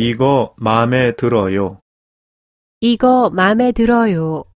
이거 마음에 들어요. 이거 마음에 들어요.